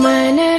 Mana